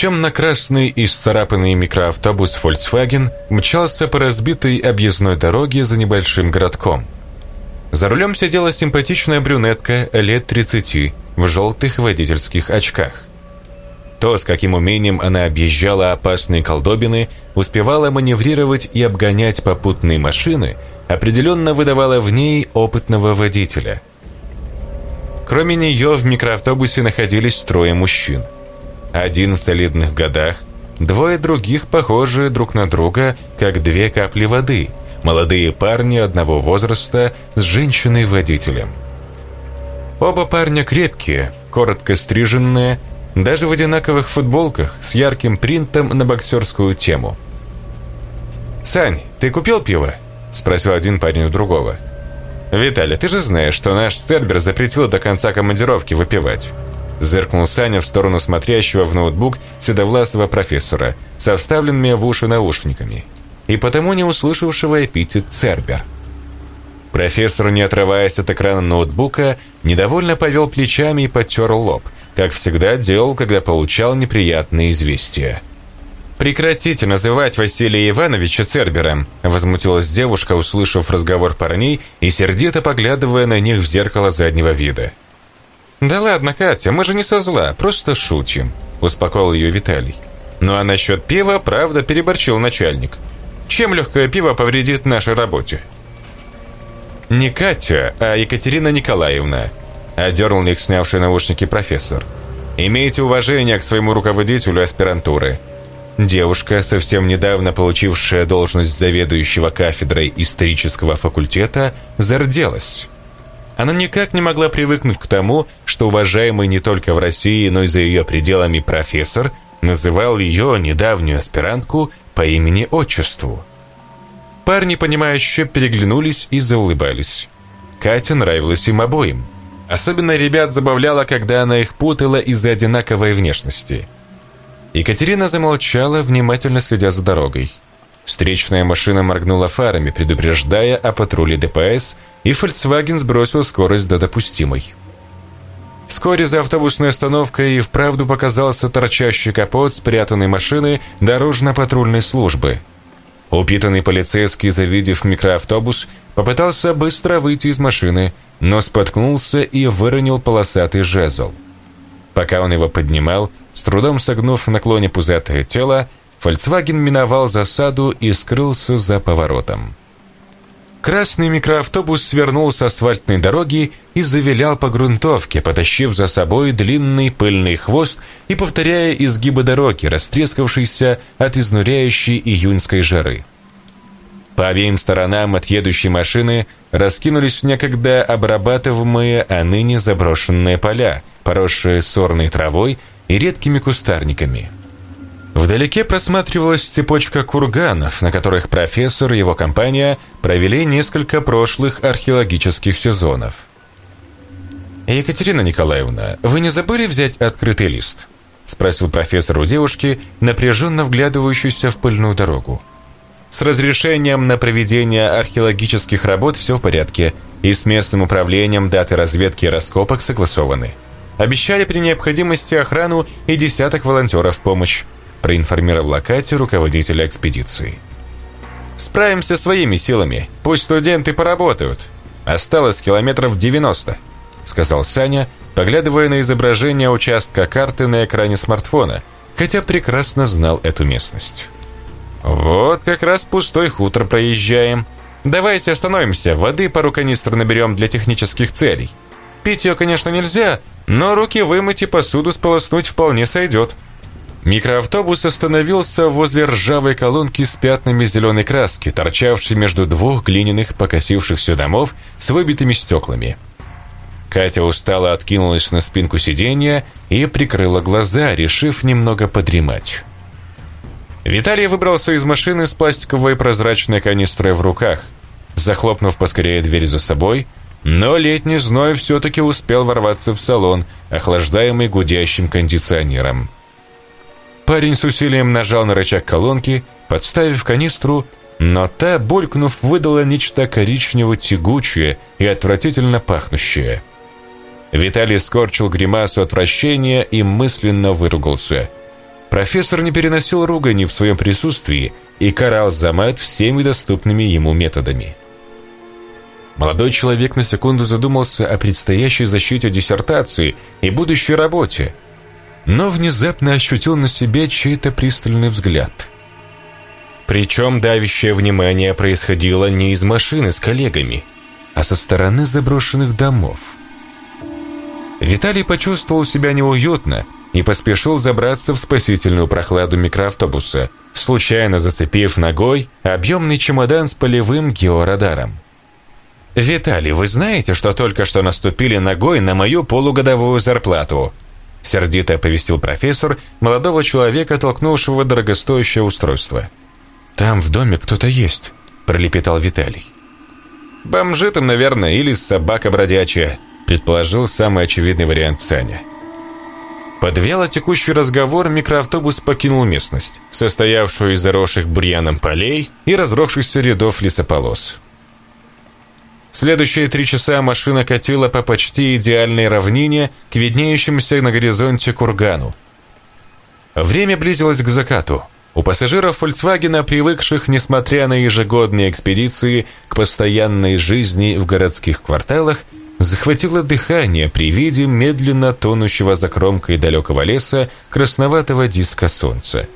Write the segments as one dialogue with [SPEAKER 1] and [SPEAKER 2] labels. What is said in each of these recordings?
[SPEAKER 1] Темно-красный и сцарапанный микроавтобус Volkswagen мчался по разбитой объездной дороге за небольшим городком. За рулем сидела симпатичная брюнетка лет 30 в желтых водительских очках. То, с каким умением она объезжала опасные колдобины, успевала маневрировать и обгонять попутные машины, определенно выдавала в ней опытного водителя. Кроме нее в микроавтобусе находились трое мужчин – один в солидных годах, двое других похожие друг на друга, как две капли воды, молодые парни одного возраста с женщиной-водителем. Оба парня крепкие, коротко стриженные, даже в одинаковых футболках с ярким принтом на боксерскую тему. «Сань, ты купил пиво?» – спросил один парень у другого. «Виталий, ты же знаешь, что наш Стербер запретил до конца командировки выпивать. Зыркнул Саня в сторону смотрящего в ноутбук седовласого профессора со вставленными в уши наушниками и потому не услышавшего эпитет «Цербер». Профессор, не отрываясь от экрана ноутбука, недовольно повел плечами и потер лоб, как всегда делал, когда получал неприятные известия. «Прекратите называть Василия Ивановича Цербером», возмутилась девушка, услышав разговор парней и сердито поглядывая на них в зеркало заднего вида. «Да ладно, Катя, мы же не со зла, просто шутим», – успокоил ее Виталий. «Ну а насчет пива, правда, переборчил начальник. Чем легкое пиво повредит нашей работе?» «Не Катя, а Екатерина Николаевна», – одернул их снявший наушники профессор. «Имейте уважение к своему руководителю аспирантуры». Девушка, совсем недавно получившая должность заведующего кафедрой исторического факультета, зарделась. Она никак не могла привыкнуть к тому, что уважаемый не только в России, но и за ее пределами профессор называл ее, недавнюю аспирантку, по имени-отчеству. Парни, понимающе переглянулись и заулыбались. Катя нравилась им обоим. Особенно ребят забавляло, когда она их путала из-за одинаковой внешности. Екатерина замолчала, внимательно следя за дорогой. Встречная машина моргнула фарами, предупреждая о патруле ДПС, и Volkswagen сбросил скорость до допустимой. Вскоре за автобусной остановкой и вправду показался торчащий капот спрятанной машины дорожно-патрульной службы. Упитанный полицейский, завидев микроавтобус, попытался быстро выйти из машины, но споткнулся и выронил полосатый жезл. Пока он его поднимал, с трудом согнув в наклоне пузатое тело, Volkswagen миновал засаду и скрылся за поворотом. Красный микроавтобус свернул с асфальтной дороги и завилял по грунтовке, потащив за собой длинный пыльный хвост и повторяя изгибы дороги, растрескавшейся от изнуряющей июньской жары. По обеим сторонам от едущей машины раскинулись некогда обрабатываемые, а ныне заброшенные поля, поросшие сорной травой и редкими кустарниками – Вдалеке просматривалась цепочка курганов, на которых профессор и его компания провели несколько прошлых археологических сезонов. «Екатерина Николаевна, вы не забыли взять открытый лист?» – спросил профессор у девушки, напряженно вглядывающейся в пыльную дорогу. «С разрешением на проведение археологических работ все в порядке, и с местным управлением даты разведки и раскопок согласованы. Обещали при необходимости охрану и десяток волонтеров помощь проинформировала Катя руководителя экспедиции. «Справимся своими силами. Пусть студенты поработают. Осталось километров 90», — сказал Саня, поглядывая на изображение участка карты на экране смартфона, хотя прекрасно знал эту местность. «Вот как раз пустой хутор проезжаем. Давайте остановимся, воды пару канистр наберем для технических целей. Пить ее, конечно, нельзя, но руки вымыть и посуду сполоснуть вполне сойдет». Микроавтобус остановился возле ржавой колонки с пятнами зеленой краски, торчавшей между двух глиняных покосившихся домов с выбитыми стеклами. Катя устало откинулась на спинку сиденья и прикрыла глаза, решив немного подремать. Виталий выбрался из машины с пластиковой прозрачной канистрой в руках, захлопнув поскорее дверь за собой, но летний зной все-таки успел ворваться в салон, охлаждаемый гудящим кондиционером. Парень с усилием нажал на рычаг колонки, подставив канистру, но та, булькнув, выдала нечто коричнево-тягучее и отвратительно пахнущее. Виталий скорчил гримасу отвращения и мысленно выругался. Профессор не переносил ругани в своем присутствии и карал за мат всеми доступными ему методами. Молодой человек на секунду задумался о предстоящей защите диссертации и будущей работе, но внезапно ощутил на себе чей-то пристальный взгляд. Причем давящее внимание происходило не из машины с коллегами, а со стороны заброшенных домов. Виталий почувствовал себя неуютно и поспешил забраться в спасительную прохладу микроавтобуса, случайно зацепив ногой объемный чемодан с полевым георадаром. «Виталий, вы знаете, что только что наступили ногой на мою полугодовую зарплату?» Сердито оповестил профессор молодого человека, толкнувшего дорогостоящее устройство. «Там в доме кто-то есть», – пролепетал Виталий. «Бомжи там, наверное, или собака бродячая», – предположил самый очевидный вариант Саня. Под текущий разговор микроавтобус покинул местность, состоявшую из заросших бурьяном полей и разросшихся рядов лесополос. Следующие три часа машина катила по почти идеальной равнине к виднеющемуся на горизонте кургану. Время близилось к закату. У пассажиров Volkswagen, привыкших, несмотря на ежегодные экспедиции, к постоянной жизни в городских кварталах, захватило дыхание при виде медленно тонущего за кромкой далекого леса красноватого диска солнца.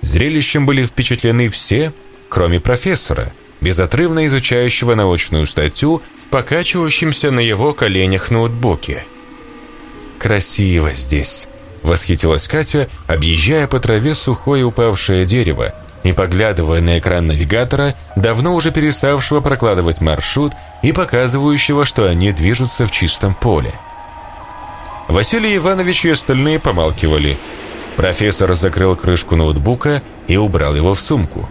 [SPEAKER 1] Зрелищем были впечатлены все, кроме профессора – безотрывно изучающего научную статью в покачивающемся на его коленях ноутбуке. «Красиво здесь», — восхитилась Катя, объезжая по траве сухое упавшее дерево и поглядывая на экран навигатора, давно уже переставшего прокладывать маршрут и показывающего, что они движутся в чистом поле. Василий Иванович и остальные помалкивали. Профессор закрыл крышку ноутбука и убрал его в сумку.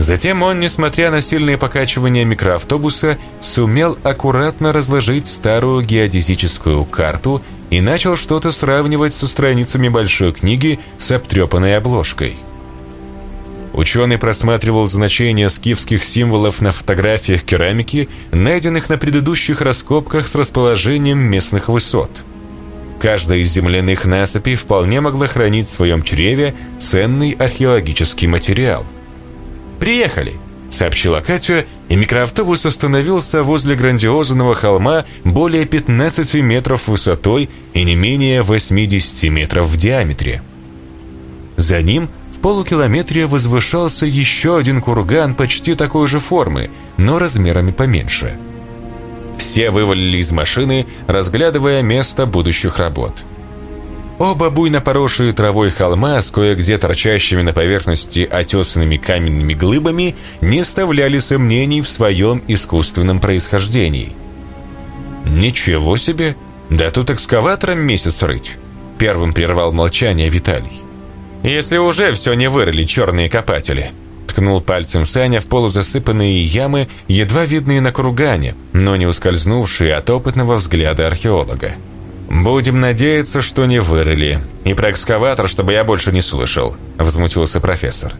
[SPEAKER 1] Затем он, несмотря на сильные покачивания микроавтобуса, сумел аккуратно разложить старую геодезическую карту и начал что-то сравнивать со страницами большой книги с обтрепанной обложкой. Ученый просматривал значения скифских символов на фотографиях керамики, найденных на предыдущих раскопках с расположением местных высот. Каждая из земляных насыпей вполне могла хранить в своем чреве ценный археологический материал – «Приехали!» – сообщила Катя, и микроавтобус остановился возле грандиозного холма более 15 метров высотой и не менее 80 метров в диаметре. За ним в полукилометре возвышался еще один курган почти такой же формы, но размерами поменьше. Все вывалили из машины, разглядывая место будущих работ – Оба буйно поросшие травой холма с кое-где торчащими на поверхности отесанными каменными глыбами не оставляли сомнений в своем искусственном происхождении. «Ничего себе! Да тут экскаватором месяц рыть!» Первым прервал молчание Виталий. «Если уже все не вырыли черные копатели!» Ткнул пальцем Саня в полузасыпанные ямы, едва видные на кругане, но не ускользнувшие от опытного взгляда археолога. «Будем надеяться, что не вырыли. И про экскаватор, чтобы я больше не слышал», — возмутился профессор.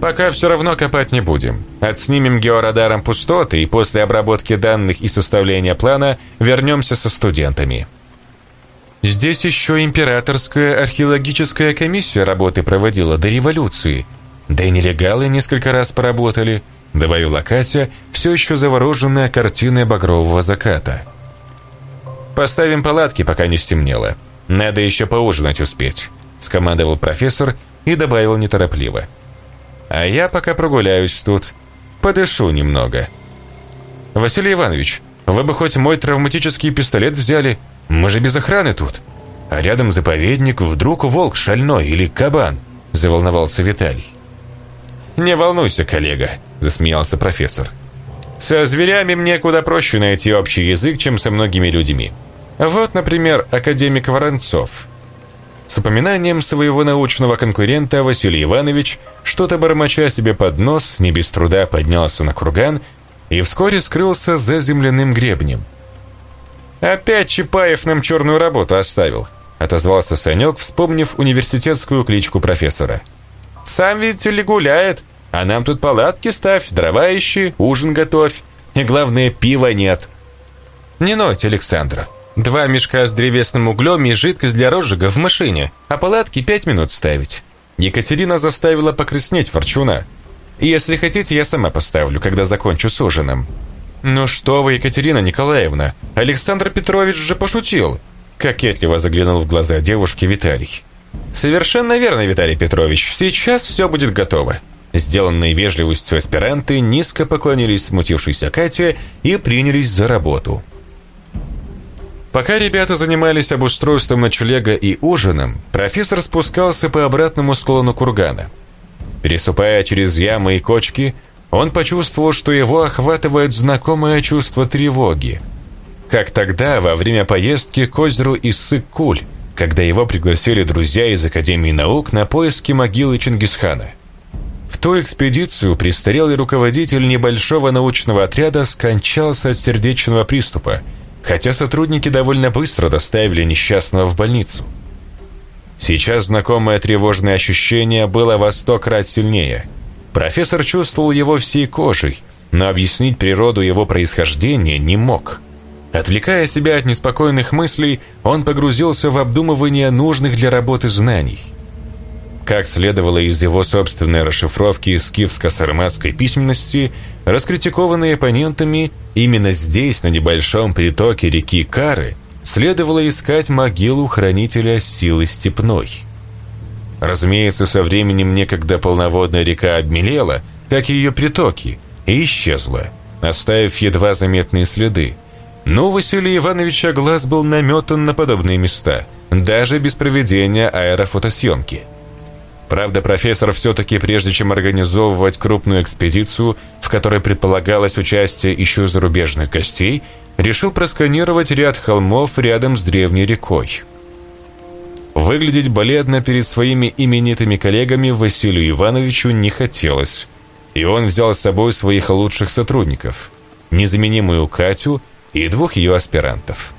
[SPEAKER 1] «Пока все равно копать не будем. Отснимем георадаром пустоты, и после обработки данных и составления плана вернемся со студентами». «Здесь еще императорская археологическая комиссия работы проводила до революции. Да и нелегалы несколько раз поработали», — добавила Катя, все еще завороженная картиной багрового заката. «Поставим палатки, пока не стемнело. Надо еще поужинать успеть», — скомандовал профессор и добавил неторопливо. «А я пока прогуляюсь тут. Подышу немного». «Василий Иванович, вы бы хоть мой травматический пистолет взяли. Мы же без охраны тут. А рядом заповедник, вдруг волк шальной или кабан», — заволновался Виталий. «Не волнуйся, коллега», — засмеялся профессор. «Со зверями мне куда проще найти общий язык, чем со многими людьми. Вот, например, академик Воронцов. С упоминанием своего научного конкурента Василий Иванович, что-то бормоча себе под нос, не без труда поднялся на курган и вскоре скрылся за земляным гребнем. «Опять Чапаев нам черную работу оставил», отозвался Санек, вспомнив университетскую кличку профессора. «Сам, видите ли, гуляет, а нам тут палатки ставь, дрова ищи, ужин готовь, и главное, пива нет». «Не нойте, Александра», Два мешка с древесным углем и жидкость для розжига в машине, а палатки пять минут ставить. Екатерина заставила покраснеть Форчуна. Если хотите, я сама поставлю, когда закончу с ужином. Ну что вы, Екатерина Николаевна, Александр Петрович же пошутил. Кокетливо заглянул в глаза девушки Виталий. Совершенно верно, Виталий Петрович, сейчас все будет готово. Сделанной вежливостью аспиранты низко поклонились смутившейся Кате и принялись за работу. Пока ребята занимались обустройством ночлега и ужином, профессор спускался по обратному склону кургана. Переступая через ямы и кочки, он почувствовал, что его охватывает знакомое чувство тревоги. Как тогда, во время поездки к озеру Иссык-Куль, когда его пригласили друзья из Академии наук на поиски могилы Чингисхана. В ту экспедицию престарелый руководитель небольшого научного отряда скончался от сердечного приступа – хотя сотрудники довольно быстро доставили несчастного в больницу. Сейчас знакомое тревожное ощущение было во сто крат сильнее. Профессор чувствовал его всей кожей, но объяснить природу его происхождения не мог. Отвлекая себя от неспокойных мыслей, он погрузился в обдумывание нужных для работы знаний – как следовало из его собственной расшифровки скифско-сарматской письменности, раскритикованные оппонентами, именно здесь, на небольшом притоке реки Кары, следовало искать могилу хранителя силы степной. Разумеется, со временем некогда полноводная река обмелела, как и ее притоки, и исчезла, оставив едва заметные следы. Но у Василия Ивановича глаз был наметан на подобные места, даже без проведения аэрофотосъемки – Правда, профессор все-таки, прежде чем организовывать крупную экспедицию, в которой предполагалось участие еще зарубежных гостей, решил просканировать ряд холмов рядом с древней рекой. Выглядеть бледно перед своими именитыми коллегами Василию Ивановичу не хотелось, и он взял с собой своих лучших сотрудников, незаменимую Катю и двух ее аспирантов.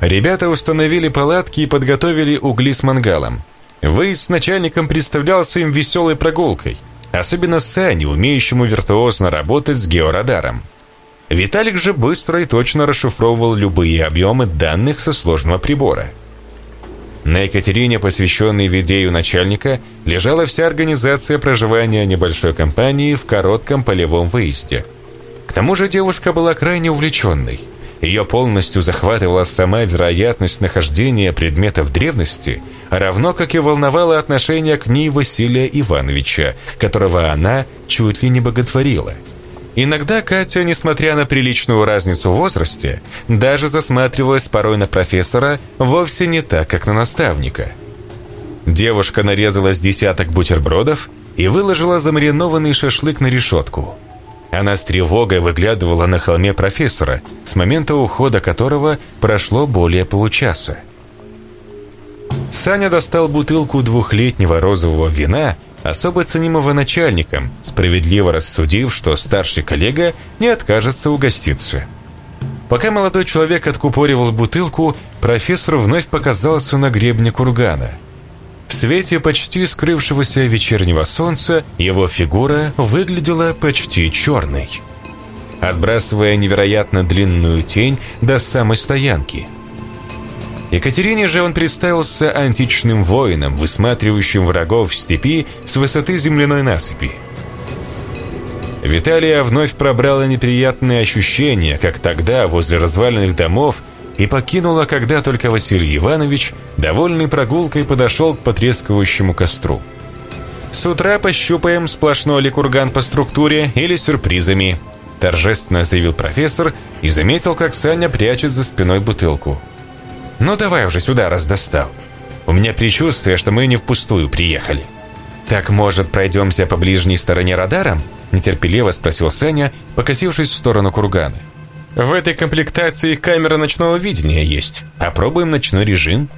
[SPEAKER 1] Ребята установили палатки и подготовили угли с мангалом – Выезд с начальником представлялся им веселой прогулкой, особенно Сане, умеющему виртуозно работать с георадаром. Виталик же быстро и точно расшифровывал любые объемы данных со сложного прибора. На Екатерине, посвященной в идею начальника, лежала вся организация проживания небольшой компании в коротком полевом выезде. К тому же девушка была крайне увлеченной – ее полностью захватывала сама вероятность нахождения предметов древности, равно как и волновало отношение к ней Василия Ивановича, которого она чуть ли не боготворила. Иногда Катя, несмотря на приличную разницу в возрасте, даже засматривалась порой на профессора вовсе не так, как на наставника. Девушка нарезала с десяток бутербродов и выложила замаринованный шашлык на решетку – она с тревогой выглядывала на холме профессора, с момента ухода которого прошло более получаса. Саня достал бутылку двухлетнего розового вина, особо ценимого начальником, справедливо рассудив, что старший коллега не откажется угоститься. Пока молодой человек откупоривал бутылку, профессор вновь показался на гребне кургана – в свете почти скрывшегося вечернего солнца его фигура выглядела почти черной, отбрасывая невероятно длинную тень до самой стоянки. Екатерине же он представился античным воином, высматривающим врагов в степи с высоты земляной насыпи. Виталия вновь пробрало неприятные ощущения, как тогда, возле разваленных домов, и покинула, когда только Василий Иванович, довольный прогулкой, подошел к потрескивающему костру. «С утра пощупаем, сплошной ли курган по структуре или сюрпризами», торжественно заявил профессор и заметил, как Саня прячет за спиной бутылку. «Ну давай уже сюда, раз достал. У меня предчувствие, что мы не впустую приехали». «Так, может, пройдемся по ближней стороне радаром?» нетерпеливо спросил Саня, покосившись в сторону кургана. В этой комплектации камера ночного видения есть. Попробуем ночной режим.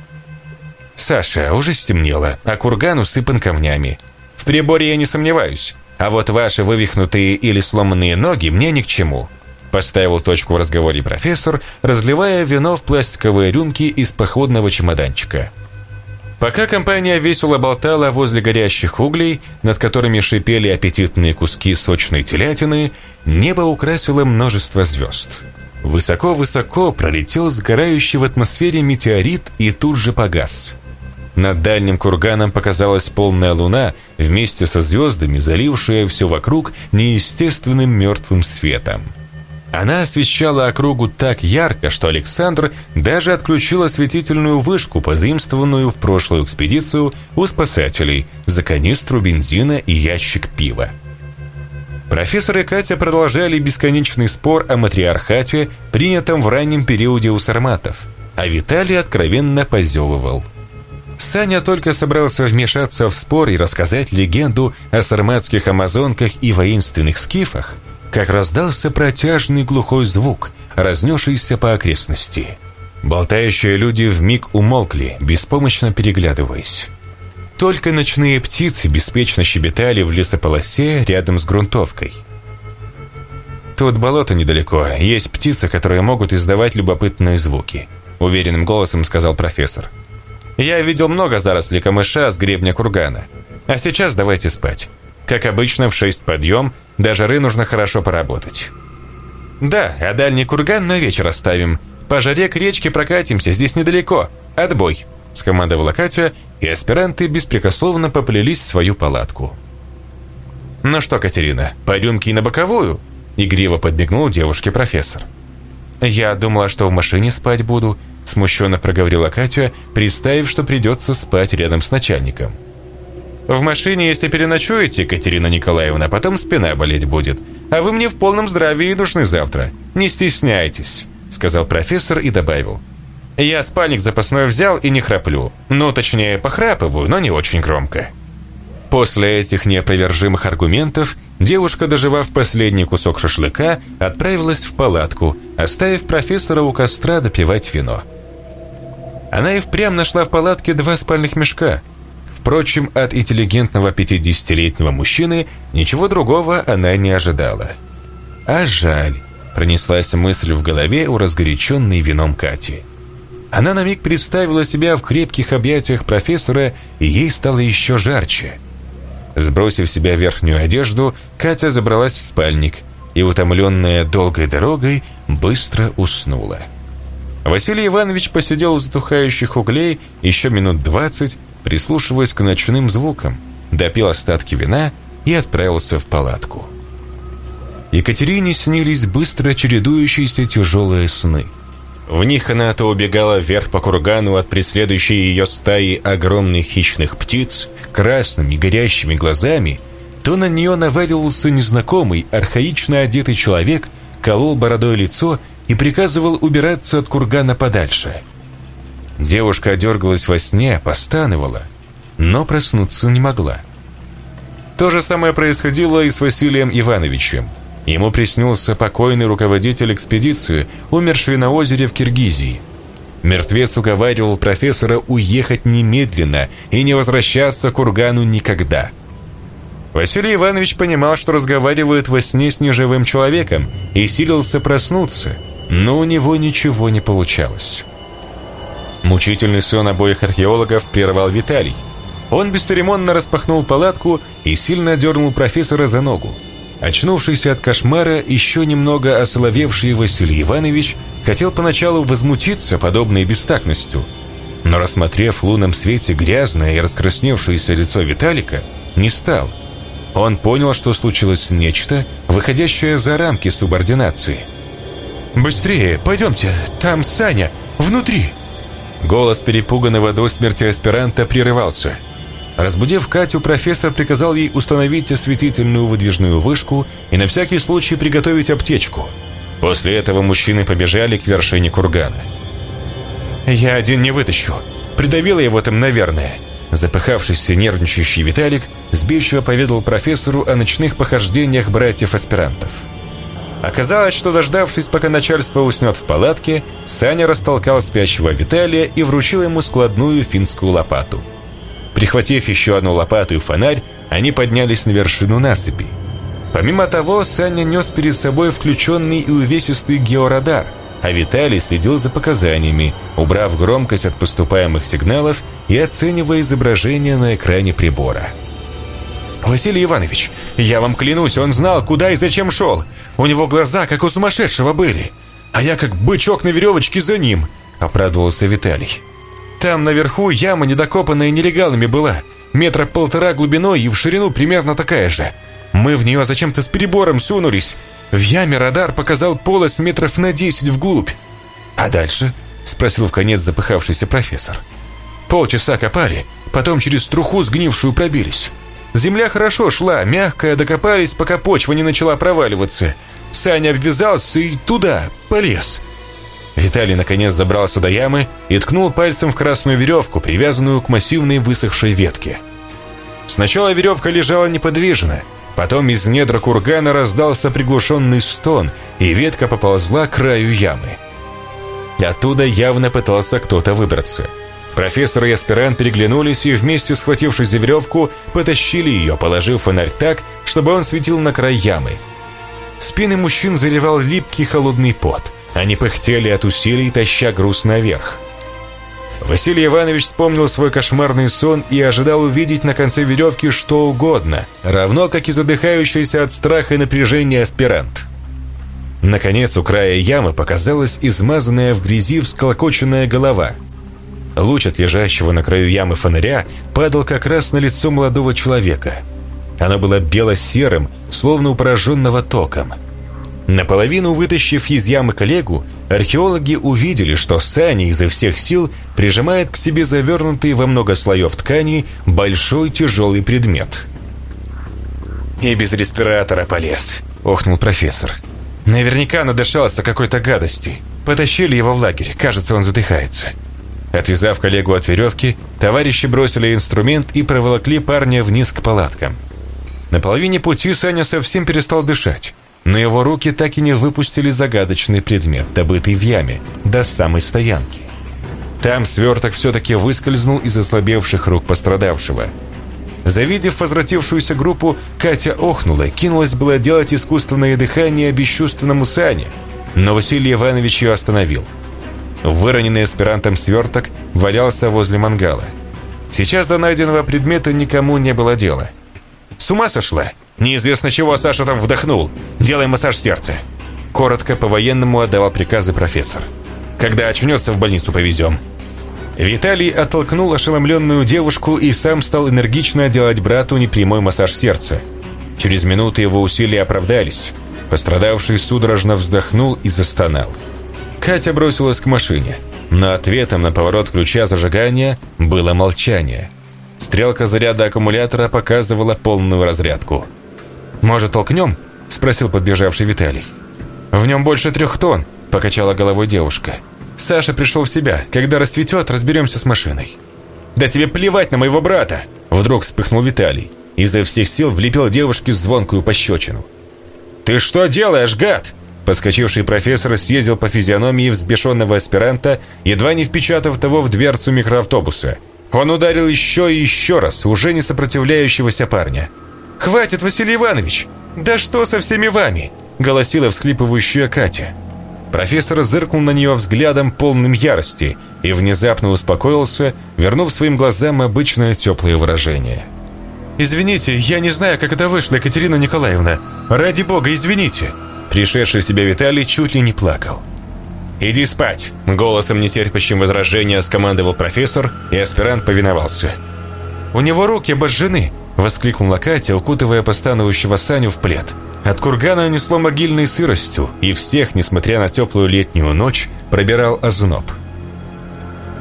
[SPEAKER 1] Саша, уже стемнело, а курган усыпан камнями. В приборе я не сомневаюсь. А вот ваши вывихнутые или сломанные ноги мне ни к чему. Поставил точку в разговоре профессор, разливая вино в пластиковые рюмки из походного чемоданчика. Пока компания весело болтала возле горящих углей, над которыми шипели аппетитные куски сочной телятины, небо украсило множество звезд. Высоко-высоко пролетел сгорающий в атмосфере метеорит и тут же погас. Над дальним курганом показалась полная луна вместе со звездами, залившая все вокруг неестественным мертвым светом. Она освещала округу так ярко, что Александр даже отключил осветительную вышку, позаимствованную в прошлую экспедицию у спасателей, за канистру бензина и ящик пива. Профессор и Катя продолжали бесконечный спор о матриархате, принятом в раннем периоде у сарматов, а Виталий откровенно позевывал. Саня только собрался вмешаться в спор и рассказать легенду о сарматских амазонках и воинственных скифах, как раздался протяжный глухой звук, разнесшийся по окрестности. Болтающие люди вмиг умолкли, беспомощно переглядываясь. Только ночные птицы беспечно щебетали в лесополосе рядом с грунтовкой. «Тут болото недалеко, есть птицы, которые могут издавать любопытные звуки», уверенным голосом сказал профессор. «Я видел много зарослей камыша с гребня кургана. А сейчас давайте спать. Как обычно, в шесть подъем, до жары нужно хорошо поработать». «Да, а дальний курган на вечер оставим. По жаре к речке прокатимся, здесь недалеко. Отбой!» скомандовала Катя, и аспиранты беспрекословно поплелись в свою палатку. «Ну что, Катерина, пойдем-ки на боковую?» Игриво подмигнул девушке профессор. «Я думала, что в машине спать буду», смущенно проговорила Катя, представив, что придется спать рядом с начальником. «В машине, если переночуете, Катерина Николаевна, потом спина болеть будет. А вы мне в полном здравии нужны завтра. Не стесняйтесь», сказал профессор и добавил. Я спальник запасной взял и не храплю. Ну, точнее, похрапываю, но не очень громко. После этих неопровержимых аргументов девушка, доживав последний кусок шашлыка, отправилась в палатку, оставив профессора у костра допивать вино. Она и впрямь нашла в палатке два спальных мешка. Впрочем, от интеллигентного 50-летнего мужчины ничего другого она не ожидала. А жаль, пронеслась мысль в голове у разгоряченной вином Кати. Она на миг представила себя в крепких объятиях профессора, и ей стало еще жарче. Сбросив себя верхнюю одежду, Катя забралась в спальник и, утомленная долгой дорогой, быстро уснула. Василий Иванович посидел у затухающих углей еще минут двадцать, прислушиваясь к ночным звукам, допил остатки вина и отправился в палатку. Екатерине снились быстро чередующиеся тяжелые сны – в них она то убегала вверх по кургану от преследующей ее стаи огромных хищных птиц, красными горящими глазами, то на нее наваливался незнакомый, архаично одетый человек, колол бородой лицо и приказывал убираться от кургана подальше. Девушка дергалась во сне, постанывала, но проснуться не могла. То же самое происходило и с Василием Ивановичем. Ему приснился покойный руководитель экспедиции, умерший на озере в Киргизии. Мертвец уговаривал профессора уехать немедленно и не возвращаться к кургану никогда. Василий Иванович понимал, что разговаривает во сне с неживым человеком и силился проснуться, но у него ничего не получалось. Мучительный сон обоих археологов прервал Виталий. Он бесцеремонно распахнул палатку и сильно дернул профессора за ногу. Очнувшийся от кошмара, еще немного осоловевший Василий Иванович хотел поначалу возмутиться подобной бестактностью, но рассмотрев в лунном свете грязное и раскрасневшееся лицо Виталика, не стал. Он понял, что случилось нечто, выходящее за рамки субординации. «Быстрее, пойдемте, там Саня, внутри!» Голос перепуганного до смерти аспиранта прерывался – Разбудив Катю, профессор приказал ей установить осветительную выдвижную вышку и на всякий случай приготовить аптечку. После этого мужчины побежали к вершине кургана. «Я один не вытащу. Придавила его там, наверное». Запыхавшийся нервничающий Виталик сбивчиво поведал профессору о ночных похождениях братьев-аспирантов. Оказалось, что дождавшись, пока начальство уснет в палатке, Саня растолкал спящего Виталия и вручил ему складную финскую лопату – Прихватив еще одну лопату и фонарь, они поднялись на вершину насыпи. Помимо того, Саня нес перед собой включенный и увесистый георадар, а Виталий следил за показаниями, убрав громкость от поступаемых сигналов и оценивая изображение на экране прибора. «Василий Иванович, я вам клянусь, он знал, куда и зачем шел. У него глаза, как у сумасшедшего, были. а я как бычок на веревочке за ним», — обрадовался Виталий. «Там наверху яма недокопанная нелегалами была, метра полтора глубиной и в ширину примерно такая же. Мы в нее зачем-то с перебором сунулись. В яме радар показал полость метров на десять вглубь. А дальше?» — спросил в конец запыхавшийся профессор. «Полчаса копали, потом через труху сгнившую пробились. Земля хорошо шла, мягкая, докопались, пока почва не начала проваливаться. Саня обвязался и туда, полез». Виталий наконец добрался до ямы и ткнул пальцем в красную веревку, привязанную к массивной высохшей ветке. Сначала веревка лежала неподвижно, потом из недра кургана раздался приглушенный стон, и ветка поползла к краю ямы. Оттуда явно пытался кто-то выбраться. Профессор и аспирант переглянулись и вместе, схватившись за веревку, потащили ее, положив фонарь так, чтобы он светил на край ямы. Спины мужчин заливал липкий холодный пот – они пыхтели от усилий, таща груз наверх. Василий Иванович вспомнил свой кошмарный сон и ожидал увидеть на конце веревки что угодно, равно как и задыхающийся от страха и напряжения аспирант. Наконец, у края ямы показалась измазанная в грязи всколокоченная голова. Луч от лежащего на краю ямы фонаря падал как раз на лицо молодого человека. Оно было бело-серым, словно у пораженного током – Наполовину вытащив из ямы коллегу, археологи увидели, что Саня изо всех сил прижимает к себе завернутый во много слоев ткани большой тяжелый предмет. «И без респиратора полез», — охнул профессор. «Наверняка надышался какой-то гадости. Потащили его в лагерь, кажется, он задыхается». Отвязав коллегу от веревки, товарищи бросили инструмент и проволокли парня вниз к палаткам. На половине пути Саня совсем перестал дышать но его руки так и не выпустили загадочный предмет, добытый в яме, до самой стоянки. Там сверток все-таки выскользнул из ослабевших рук пострадавшего. Завидев возвратившуюся группу, Катя охнула и кинулась было делать искусственное дыхание бесчувственному Сане, но Василий Иванович ее остановил. Выроненный аспирантом сверток валялся возле мангала. Сейчас до найденного предмета никому не было дела. «С ума сошла?» Неизвестно чего Саша там вдохнул. Делай массаж сердца. Коротко по-военному отдавал приказы профессор. Когда очнется, в больницу повезем. Виталий оттолкнул ошеломленную девушку и сам стал энергично делать брату непрямой массаж сердца. Через минуту его усилия оправдались. Пострадавший судорожно вздохнул и застонал. Катя бросилась к машине, но ответом на поворот ключа зажигания было молчание. Стрелка заряда аккумулятора показывала полную разрядку – «Может, толкнем?» – спросил подбежавший Виталий. «В нем больше трех тонн», – покачала головой девушка. «Саша пришел в себя. Когда расцветет, разберемся с машиной». «Да тебе плевать на моего брата!» Вдруг вспыхнул Виталий. Изо всех сил влепил девушке звонкую пощечину. «Ты что делаешь, гад?» Подскочивший профессор съездил по физиономии взбешенного аспиранта, едва не впечатав того в дверцу микроавтобуса. Он ударил еще и еще раз, уже не сопротивляющегося парня. «Хватит, Василий Иванович! Да что со всеми вами?» – голосила всхлипывающая Катя. Профессор зыркнул на нее взглядом, полным ярости, и внезапно успокоился, вернув своим глазам обычное теплое выражение. «Извините, я не знаю, как это вышло, Екатерина Николаевна. Ради бога, извините!» Пришедший в себя Виталий чуть ли не плакал. «Иди спать!» – голосом нетерпящим возражения скомандовал профессор, и аспирант повиновался. «У него руки обожжены!» Воскликнула Катя, укутывая постановающего Саню в плед. От кургана несло могильной сыростью, и всех, несмотря на теплую летнюю ночь, пробирал озноб.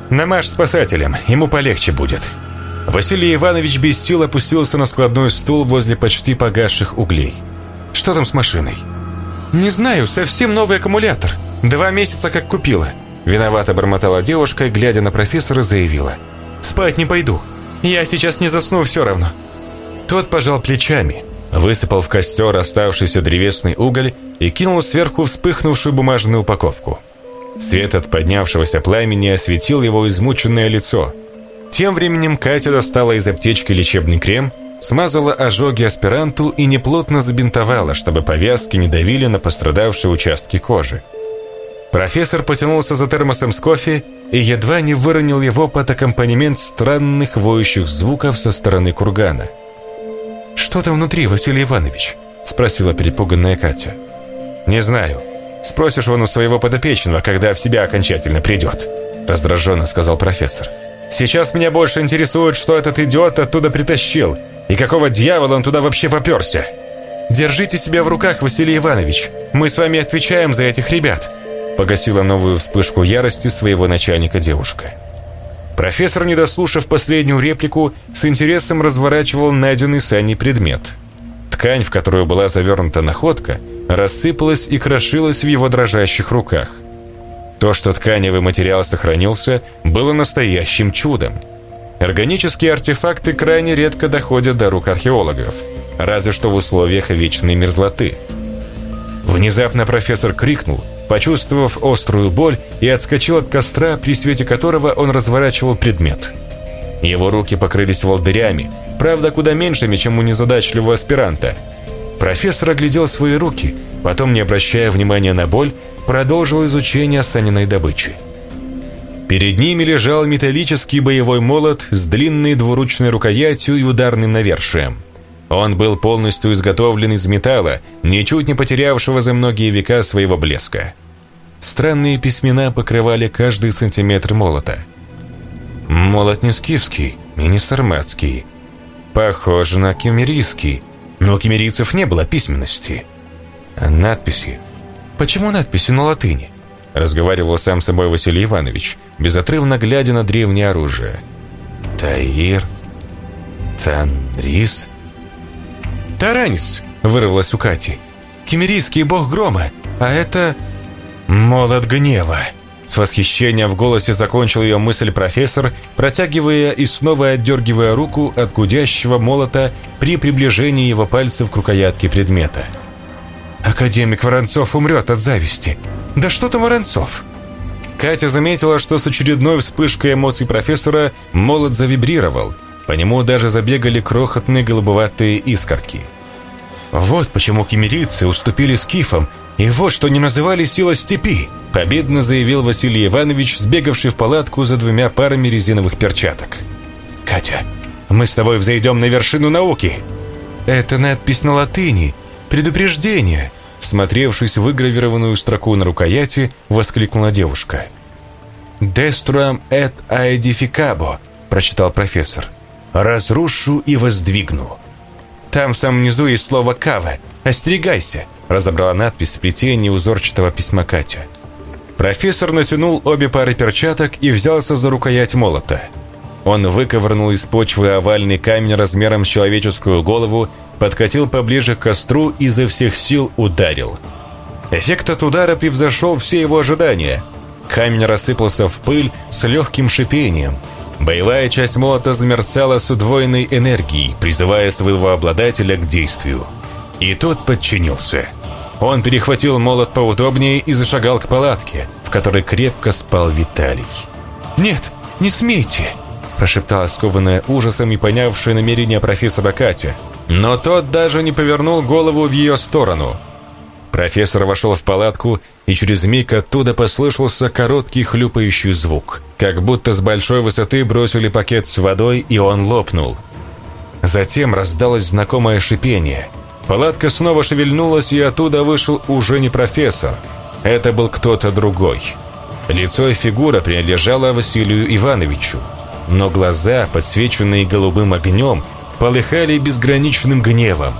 [SPEAKER 1] «Намажь спасателям, ему полегче будет». Василий Иванович без сил опустился на складной стул возле почти погасших углей. «Что там с машиной?» «Не знаю, совсем новый аккумулятор. Два месяца как купила». Виновато бормотала девушка и, глядя на профессора, заявила. «Спать не пойду. Я сейчас не засну все равно. Тот пожал плечами, высыпал в костер оставшийся древесный уголь и кинул сверху вспыхнувшую бумажную упаковку. Свет от поднявшегося пламени осветил его измученное лицо. Тем временем Катя достала из аптечки лечебный крем, смазала ожоги аспиранту и неплотно забинтовала, чтобы повязки не давили на пострадавшие участки кожи. Профессор потянулся за термосом с кофе и едва не выронил его под аккомпанемент странных воющих звуков со стороны кургана – «Что там внутри, Василий Иванович?» – спросила перепуганная Катя. «Не знаю. Спросишь вон у своего подопечного, когда в себя окончательно придет», раздраженно сказал профессор. «Сейчас меня больше интересует, что этот идиот оттуда притащил, и какого дьявола он туда вообще поперся. Держите себя в руках, Василий Иванович, мы с вами отвечаем за этих ребят», погасила новую вспышку ярости своего начальника девушка. Профессор, не дослушав последнюю реплику, с интересом разворачивал найденный Саней предмет. Ткань, в которую была завернута находка, рассыпалась и крошилась в его дрожащих руках. То, что тканевый материал сохранился, было настоящим чудом. Органические артефакты крайне редко доходят до рук археологов, разве что в условиях вечной мерзлоты. Внезапно профессор крикнул, почувствовав острую боль, и отскочил от костра, при свете которого он разворачивал предмет. Его руки покрылись волдырями, правда, куда меньшими, чем у незадачливого аспиранта. Профессор оглядел свои руки, потом, не обращая внимания на боль, продолжил изучение Саниной добычи. Перед ними лежал металлический боевой молот с длинной двуручной рукоятью и ударным навершием. Он был полностью изготовлен из металла, ничуть не потерявшего за многие века своего блеска. Странные письмена покрывали каждый сантиметр молота. Молот не скифский и не сарматский. Похоже на кемерийский, но у кемерийцев не было письменности. Надписи? Почему надписи на латыни? Разговаривал сам с собой Василий Иванович, безотрывно глядя на древнее оружие. Таир, Танрис, Таранис, вырвалось у Кати. Кемерийский бог грома, а это молот гнева. С восхищением в голосе закончил ее мысль профессор, протягивая и снова отдергивая руку от гудящего молота при приближении его пальцев к рукоятке предмета. «Академик Воронцов умрет от зависти. Да что там Воронцов?» Катя заметила, что с очередной вспышкой эмоций профессора молот завибрировал. По нему даже забегали крохотные голубоватые искорки. «Вот почему кемерийцы уступили скифам и вот что не называли сила степи!» Победно заявил Василий Иванович, сбегавший в палатку за двумя парами резиновых перчаток. «Катя, мы с тобой взойдем на вершину науки!» «Это надпись на латыни. Предупреждение!» Всмотревшись в выгравированную строку на рукояти, воскликнула девушка. «Destruam et aedificabo», – прочитал профессор. «Разрушу и воздвигну». Там в самом низу есть слово «кава». «Остерегайся», – разобрала надпись в плетении узорчатого письма Катя. Профессор натянул обе пары перчаток и взялся за рукоять молота. Он выковырнул из почвы овальный камень размером с человеческую голову, подкатил поближе к костру и изо всех сил ударил. Эффект от удара превзошел все его ожидания. Камень рассыпался в пыль с легким шипением. Боевая часть молота замерцала с удвоенной энергией, призывая своего обладателя к действию. И тот подчинился. Он перехватил молот поудобнее и зашагал к палатке, в которой крепко спал Виталий. «Нет, не смейте!» – прошептала скованная ужасом и понявшая намерение профессора Катя. Но тот даже не повернул голову в ее сторону. Профессор вошел в палатку, и через миг оттуда послышался короткий хлюпающий звук, как будто с большой высоты бросили пакет с водой, и он лопнул. Затем раздалось знакомое шипение – Палатка снова шевельнулась, и оттуда вышел уже не профессор. Это был кто-то другой. Лицо и фигура принадлежало Василию Ивановичу. Но глаза, подсвеченные голубым огнем, полыхали безграничным гневом.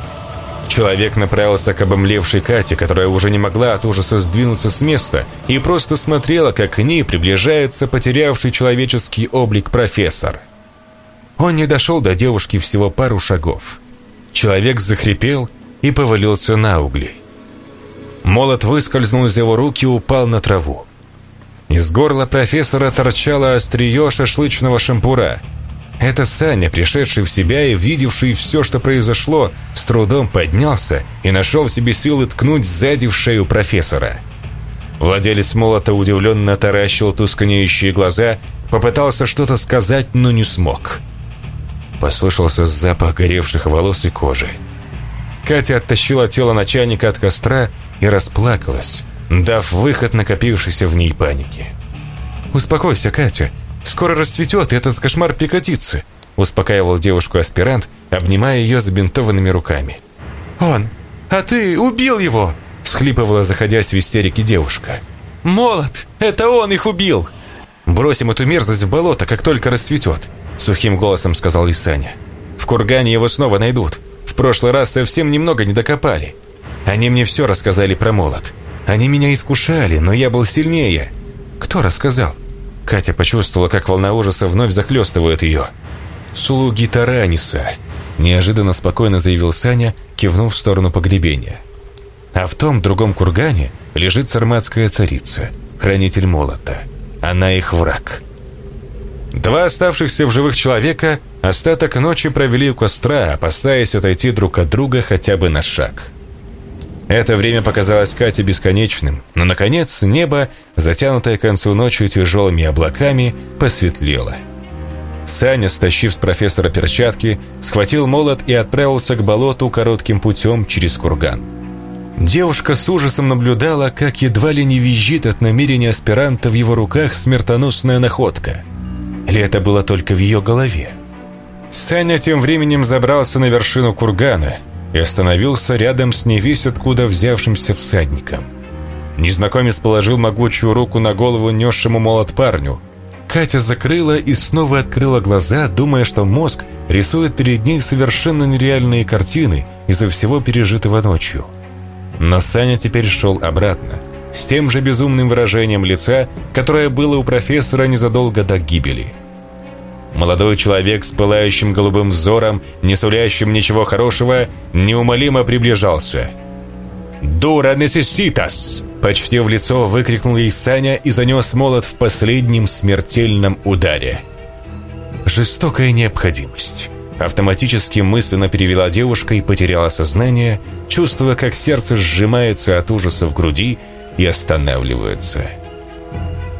[SPEAKER 1] Человек направился к обомлевшей Кате, которая уже не могла от ужаса сдвинуться с места, и просто смотрела, как к ней приближается потерявший человеческий облик профессор. Он не дошел до девушки всего пару шагов. Человек захрипел и повалился на угли. Молот выскользнул из его руки и упал на траву. Из горла профессора торчало острие шашлычного шампура. Это Саня, пришедший в себя и видевший все, что произошло, с трудом поднялся и нашел в себе силы ткнуть сзади в шею профессора. Владелец молота удивленно таращил тускнеющие глаза, попытался что-то сказать, но не смог. Послышался запах горевших волос и кожи. Катя оттащила тело начальника от костра и расплакалась, дав выход накопившейся в ней панике. «Успокойся, Катя. Скоро расцветет, и этот кошмар прекратится», успокаивал девушку аспирант, обнимая ее забинтованными руками. «Он! А ты убил его! всхлипывала, заходясь в истерике девушка. «Молот! Это он их убил!» «Бросим эту мерзость в болото, как только расцветет», — сухим голосом сказал Исаня. «В кургане его снова найдут. В прошлый раз совсем немного не докопали. Они мне все рассказали про молот. Они меня искушали, но я был сильнее». «Кто рассказал?» Катя почувствовала, как волна ужаса вновь захлестывает ее. «Слуги Тараниса», – неожиданно спокойно заявил Саня, кивнув в сторону погребения. «А в том другом кургане лежит сарматская царица, хранитель молота. Она их враг». Два оставшихся в живых человека остаток ночи провели у костра, опасаясь отойти друг от друга хотя бы на шаг. Это время показалось Кате бесконечным, но, наконец, небо, затянутое к концу ночи тяжелыми облаками, посветлело. Саня, стащив с профессора перчатки, схватил молот и отправился к болоту коротким путем через курган. Девушка с ужасом наблюдала, как едва ли не визжит от намерения аспиранта в его руках смертоносная находка. Или это было только в ее голове? Саня тем временем забрался на вершину кургана и остановился рядом с невесть откуда взявшимся всадником. Незнакомец положил могучую руку на голову несшему молот парню. Катя закрыла и снова открыла глаза, думая, что мозг рисует перед ней совершенно нереальные картины из-за всего пережитого ночью. Но Саня теперь шел обратно, с тем же безумным выражением лица, которое было у профессора незадолго до гибели – Молодой человек с пылающим голубым взором, не сулящим ничего хорошего, неумолимо приближался. «Дура несеситас!» Почти в лицо выкрикнул ей Саня и занес молот в последнем смертельном ударе. «Жестокая необходимость». Автоматически мысленно перевела девушка и потеряла сознание, чувствуя, как сердце сжимается от ужаса в груди и останавливается.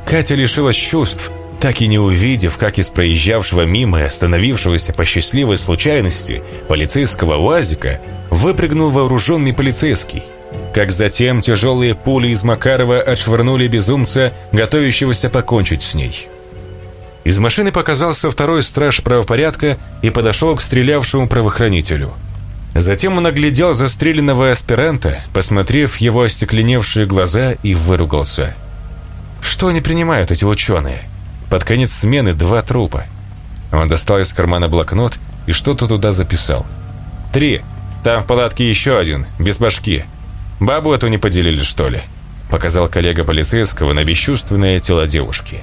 [SPEAKER 1] Катя лишилась чувств, так и не увидев, как из проезжавшего мимо и остановившегося по счастливой случайности полицейского УАЗика выпрыгнул вооруженный полицейский. Как затем тяжелые пули из Макарова отшвырнули безумца, готовящегося покончить с ней. Из машины показался второй страж правопорядка и подошел к стрелявшему правоохранителю. Затем он оглядел застреленного аспиранта, посмотрев его остекленевшие глаза и выругался. «Что они принимают, эти ученые?» Под конец смены два трупа. Он достал из кармана блокнот и что-то туда записал. «Три. Там в палатке еще один, без башки. Бабу эту не поделили, что ли?» Показал коллега полицейского на бесчувственное тело девушки.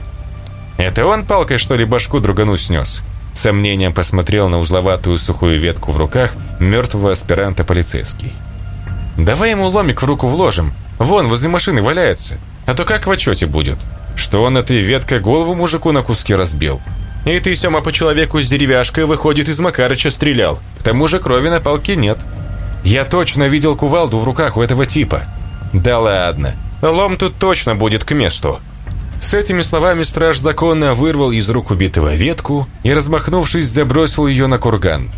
[SPEAKER 1] «Это он палкой, что ли, башку другану снес?» Сомнением посмотрел на узловатую сухую ветку в руках мертвого аспиранта полицейский. «Давай ему ломик в руку вложим. Вон, возле машины валяется. А то как в отчете будет?» Что он этой веткой голову мужику на куски разбил. И ты, Сема, по человеку с деревяшкой, выходит, из Макарыча стрелял. К тому же крови на палке нет. Я точно видел кувалду в руках у этого типа. Да ладно, лом тут точно будет к месту. С этими словами страж закона вырвал из рук убитого ветку и, размахнувшись, забросил ее на курган.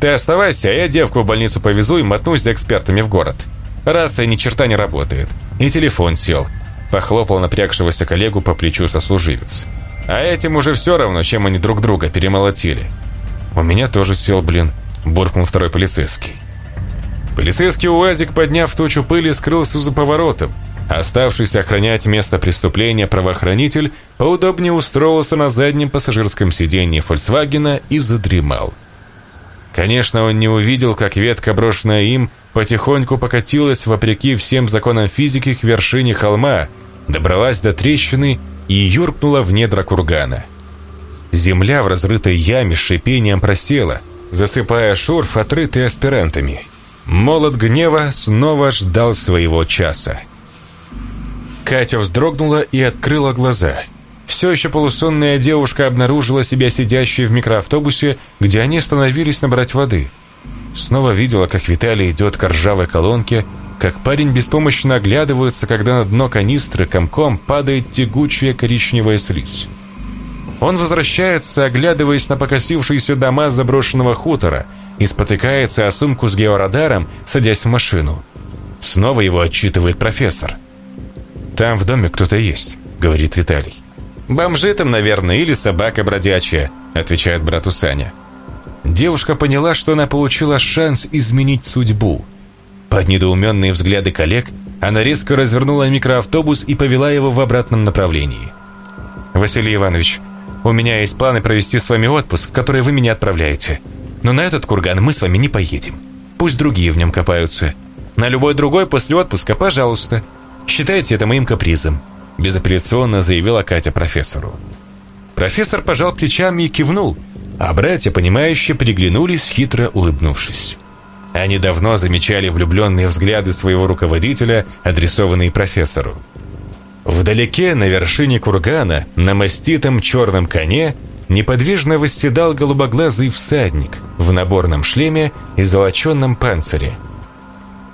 [SPEAKER 1] «Ты оставайся, а я девку в больницу повезу и мотнусь за экспертами в город. Рация ни черта не работает. И телефон сел. Похлопал напрягшегося коллегу по плечу сослуживец. А этим уже все равно, чем они друг друга перемолотили. У меня тоже сел, блин, буркнул второй полицейский. Полицейский УАЗик, подняв тучу пыли, скрылся за поворотом. Оставшийся охранять место преступления правоохранитель поудобнее устроился на заднем пассажирском сиденье «Фольксвагена» и задремал. Конечно, он не увидел, как ветка, брошенная им, потихоньку покатилась, вопреки всем законам физики, к вершине холма, добралась до трещины и юркнула в недра кургана. Земля в разрытой яме с шипением просела, засыпая шурф, отрытый аспирантами. Молот гнева снова ждал своего часа. Катя вздрогнула и открыла глаза. Все еще полусонная девушка обнаружила себя сидящей в микроавтобусе, где они остановились набрать воды. Снова видела, как Виталий идет к ржавой колонке, как парень беспомощно оглядывается, когда на дно канистры комком падает тягучая коричневая слизь. Он возвращается, оглядываясь на покосившиеся дома заброшенного хутора, и спотыкается о сумку с георадаром, садясь в машину. Снова его отчитывает профессор. «Там в доме кто-то есть», — говорит Виталий. «Бомжи там, наверное, или собака бродячая», — отвечает брату Саня. Девушка поняла, что она получила шанс изменить судьбу — Под недоуменные взгляды коллег она резко развернула микроавтобус и повела его в обратном направлении. «Василий Иванович, у меня есть планы провести с вами отпуск, в который вы меня отправляете. Но на этот курган мы с вами не поедем. Пусть другие в нем копаются. На любой другой после отпуска, пожалуйста. Считайте это моим капризом», безапелляционно заявила Катя профессору. Профессор пожал плечами и кивнул, а братья, понимающе приглянулись, хитро улыбнувшись. Они давно замечали влюбленные взгляды своего руководителя, адресованные профессору. Вдалеке, на вершине кургана, на маститом черном коне, неподвижно восседал голубоглазый всадник в наборном шлеме и золоченном панцире.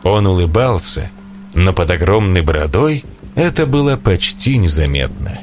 [SPEAKER 1] Он улыбался, но под огромной бородой это было почти незаметно.